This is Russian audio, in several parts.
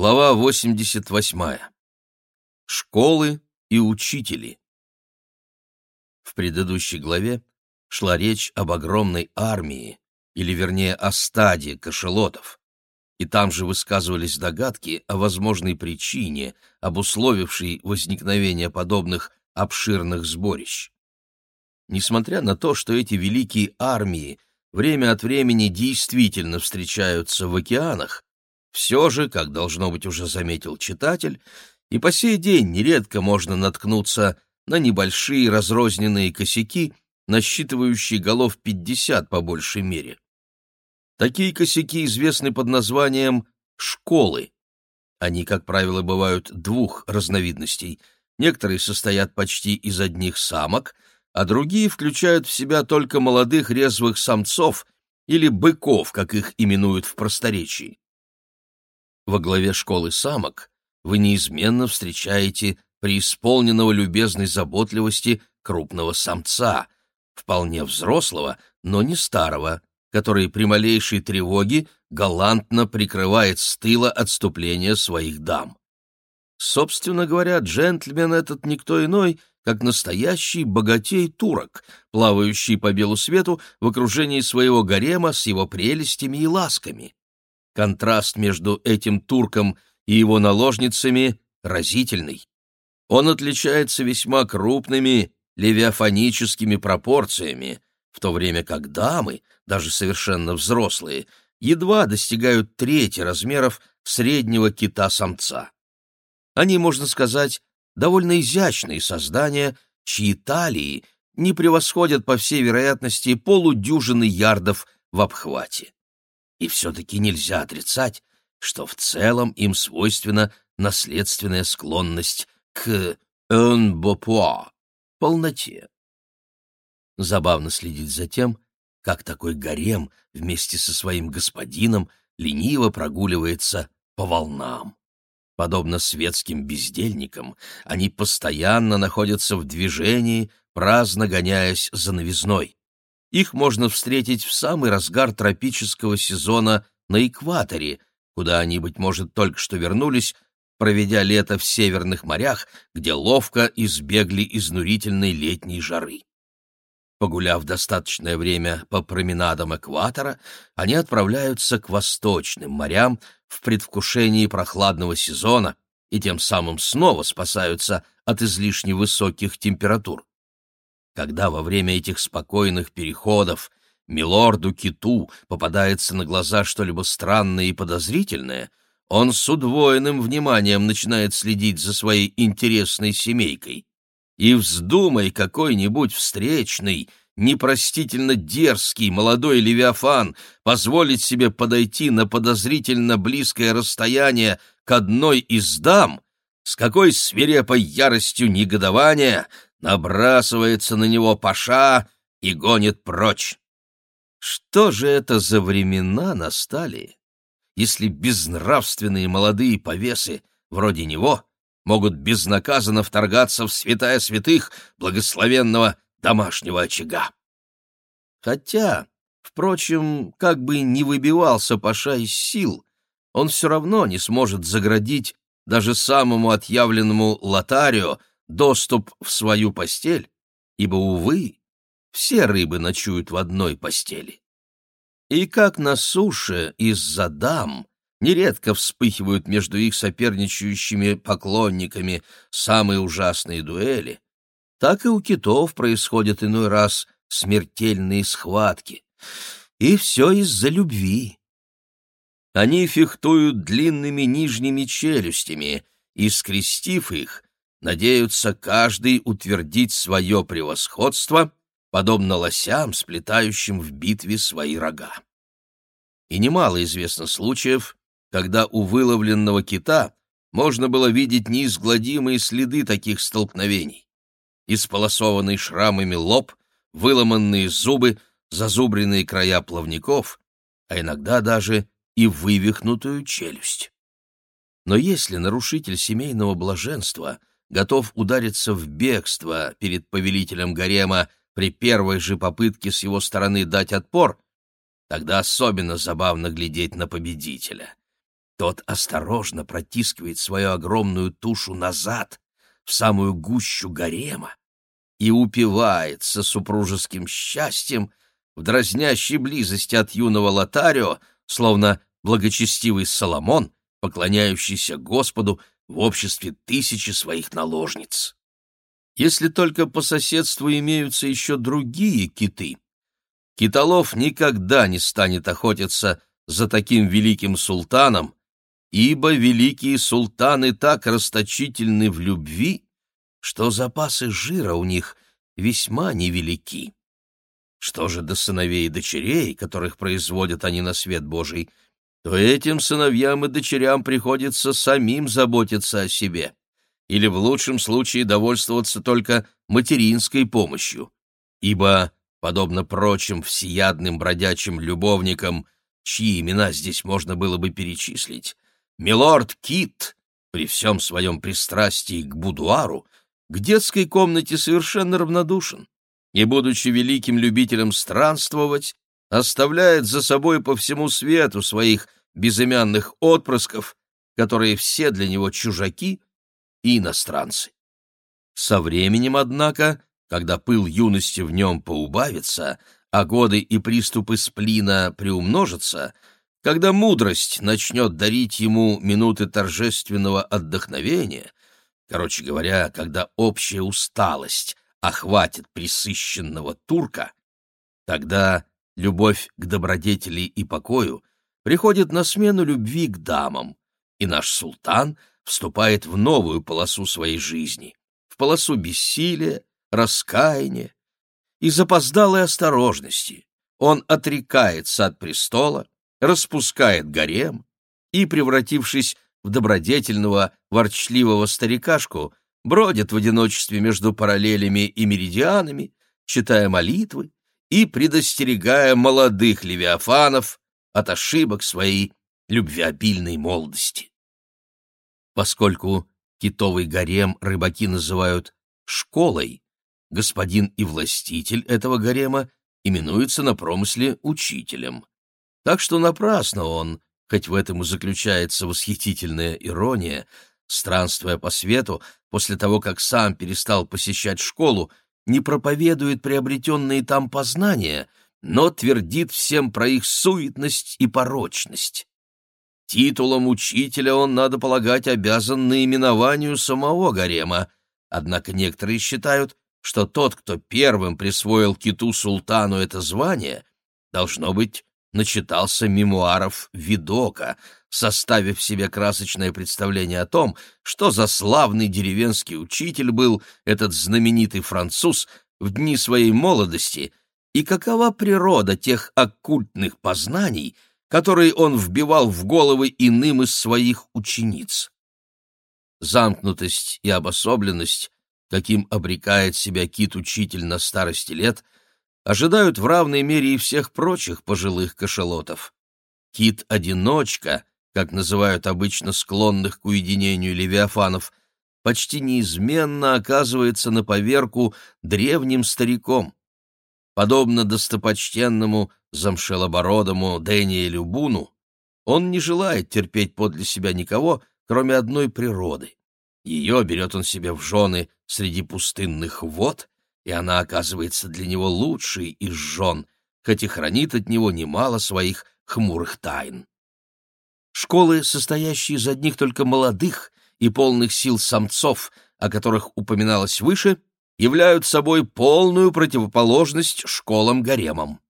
Глава 88. Школы и учители. В предыдущей главе шла речь об огромной армии, или вернее о стаде кашелотов, и там же высказывались догадки о возможной причине, обусловившей возникновение подобных обширных сборищ. Несмотря на то, что эти великие армии время от времени действительно встречаются в океанах, все же, как должно быть уже заметил читатель, и по сей день нередко можно наткнуться на небольшие разрозненные косяки, насчитывающие голов 50 по большей мере. Такие косяки известны под названием «школы». Они, как правило, бывают двух разновидностей. Некоторые состоят почти из одних самок, а другие включают в себя только молодых резвых самцов или быков, как их именуют в просторечии во главе школы самок вы неизменно встречаете преисполненного любезной заботливости крупного самца, вполне взрослого, но не старого, который при малейшей тревоге галантно прикрывает с тыла отступление своих дам. Собственно говоря, джентльмен этот никто иной, как настоящий богатей-турок, плавающий по белу свету в окружении своего гарема с его прелестями и ласками. Контраст между этим турком и его наложницами разительный. Он отличается весьма крупными левиафоническими пропорциями, в то время как дамы, даже совершенно взрослые, едва достигают трети размеров среднего кита-самца. Они, можно сказать, довольно изящные создания, чьи талии не превосходят, по всей вероятности, полудюжины ярдов в обхвате. И все-таки нельзя отрицать, что в целом им свойственна наследственная склонность к «un полноте. Забавно следить за тем, как такой гарем вместе со своим господином лениво прогуливается по волнам. Подобно светским бездельникам, они постоянно находятся в движении, праздно гоняясь за новизной. Их можно встретить в самый разгар тропического сезона на экваторе, куда они, быть может, только что вернулись, проведя лето в северных морях, где ловко избегли изнурительной летней жары. Погуляв достаточное время по променадам экватора, они отправляются к восточным морям в предвкушении прохладного сезона и тем самым снова спасаются от излишне высоких температур. Когда во время этих спокойных переходов милорду Киту попадается на глаза что-либо странное и подозрительное, он с удвоенным вниманием начинает следить за своей интересной семейкой. И вздумай какой-нибудь встречный, непростительно дерзкий молодой левиафан позволить себе подойти на подозрительно близкое расстояние к одной из дам, с какой свирепой яростью негодования набрасывается на него паша и гонит прочь. Что же это за времена настали, если безнравственные молодые повесы вроде него могут безнаказанно вторгаться в святая святых благословенного домашнего очага? Хотя, впрочем, как бы ни выбивался Паша из сил, он все равно не сможет заградить даже самому отъявленному лотарио доступ в свою постель, ибо, увы, все рыбы ночуют в одной постели. И как на суше из-за дам нередко вспыхивают между их соперничающими поклонниками самые ужасные дуэли, так и у китов происходят иной раз смертельные схватки. И все из-за любви. Они фехтуют длинными нижними челюстями, и, скрестив их, надеются каждый утвердить свое превосходство, подобно лосям, сплетающим в битве свои рога. И немало известно случаев, когда у выловленного кита можно было видеть неизгладимые следы таких столкновений. Исполосованный шрамами лоб, выломанные зубы, зазубренные края плавников, а иногда даже и вывихнутую челюсть. Но если нарушитель семейного блаженства готов удариться в бегство перед повелителем гарема при первой же попытке с его стороны дать отпор, тогда особенно забавно глядеть на победителя. тот осторожно протискивает свою огромную тушу назад, в самую гущу гарема, и упивается супружеским счастьем в дразнящей близости от юного Лотарио, словно благочестивый Соломон, поклоняющийся Господу в обществе тысячи своих наложниц. Если только по соседству имеются еще другие киты, китолов никогда не станет охотиться за таким великим султаном, ибо великие султаны так расточительны в любви, что запасы жира у них весьма невелики. Что же до сыновей и дочерей, которых производят они на свет Божий, то этим сыновьям и дочерям приходится самим заботиться о себе или в лучшем случае довольствоваться только материнской помощью, ибо, подобно прочим всеядным бродячим любовникам, чьи имена здесь можно было бы перечислить, милорд Кит, при всем своем пристрастии к будуару, к детской комнате совершенно равнодушен и, будучи великим любителем странствовать, оставляет за собой по всему свету своих безымянных отпрысков, которые все для него чужаки и иностранцы. Со временем, однако, когда пыл юности в нем поубавится, а годы и приступы сплина приумножатся, когда мудрость начнет дарить ему минуты торжественного отдохновения, короче говоря, когда общая усталость охватит присыщенного турка, тогда любовь к добродетели и покою приходит на смену любви к дамам, и наш султан вступает в новую полосу своей жизни, в полосу бессилия, раскаяния и запоздалой осторожности. Он отрекается от престола, распускает гарем и, превратившись в добродетельного, ворчливого старикашку, бродит в одиночестве между параллелями и меридианами, читая молитвы и предостерегая молодых левиафанов от ошибок своей любвеобильной молодости. Поскольку китовый гарем рыбаки называют «школой», господин и властитель этого гарема именуется на промысле учителем. Так что напрасно он, хоть в этом и заключается восхитительная ирония, странствуя по свету, после того, как сам перестал посещать школу, не проповедует приобретенные там познания, но твердит всем про их суетность и порочность. Титулом учителя он, надо полагать, обязан наименованию самого гарема, однако некоторые считают, что тот, кто первым присвоил киту-султану это звание, должно быть, начитался мемуаров Видока, составив себе красочное представление о том, что за славный деревенский учитель был этот знаменитый француз в дни своей молодости и какова природа тех оккультных познаний, которые он вбивал в головы иным из своих учениц. Замкнутость и обособленность, каким обрекает себя кит-учитель на старости лет — ожидают в равной мере и всех прочих пожилых кошелотов. Кит-одиночка, как называют обычно склонных к уединению левиафанов, почти неизменно оказывается на поверку древним стариком. Подобно достопочтенному замшелобородому Дэниелю Буну, он не желает терпеть подле себя никого, кроме одной природы. Ее берет он себе в жены среди пустынных вод и она оказывается для него лучшей из жен, хоть и хранит от него немало своих хмурых тайн. Школы, состоящие из одних только молодых и полных сил самцов, о которых упоминалось выше, являются собой полную противоположность школам-гаремам.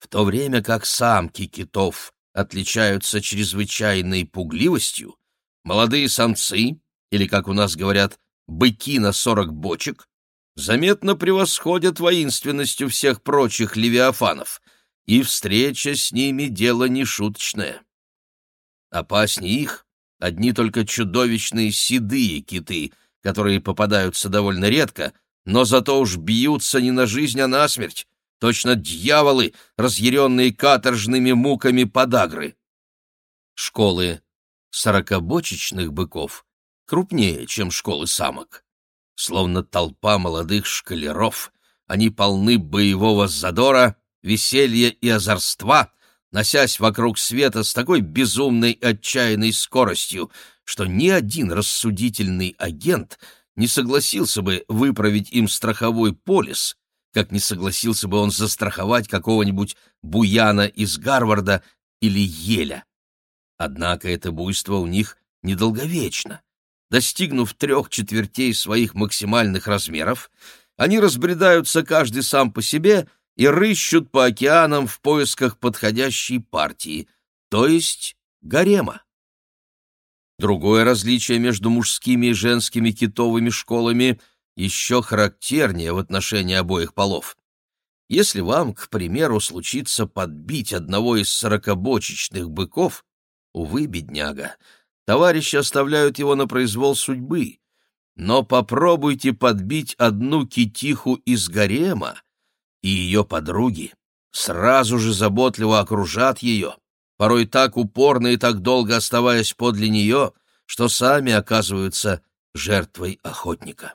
В то время как самки китов отличаются чрезвычайной пугливостью, молодые самцы, или, как у нас говорят, быки на сорок бочек, заметно превосходят воинственностью всех прочих левиафанов, и встреча с ними — дело нешуточное. Опаснее их одни только чудовищные седые киты, которые попадаются довольно редко, но зато уж бьются не на жизнь, а на смерть, точно дьяволы, разъяренные каторжными муками подагры. Школы сорокобочечных быков крупнее, чем школы самок. Словно толпа молодых шкалеров, они полны боевого задора, веселья и озорства, носясь вокруг света с такой безумной отчаянной скоростью, что ни один рассудительный агент не согласился бы выправить им страховой полис, как не согласился бы он застраховать какого-нибудь Буяна из Гарварда или Еля. Однако это буйство у них недолговечно. Достигнув трех четвертей своих максимальных размеров, они разбредаются каждый сам по себе и рыщут по океанам в поисках подходящей партии, то есть гарема. Другое различие между мужскими и женскими китовыми школами еще характернее в отношении обоих полов. Если вам, к примеру, случится подбить одного из сорокобочечных быков, увы, бедняга, товарищи оставляют его на произвол судьбы. Но попробуйте подбить одну китиху из гарема, и ее подруги сразу же заботливо окружат ее, порой так упорно и так долго оставаясь подле нее, что сами оказываются жертвой охотника.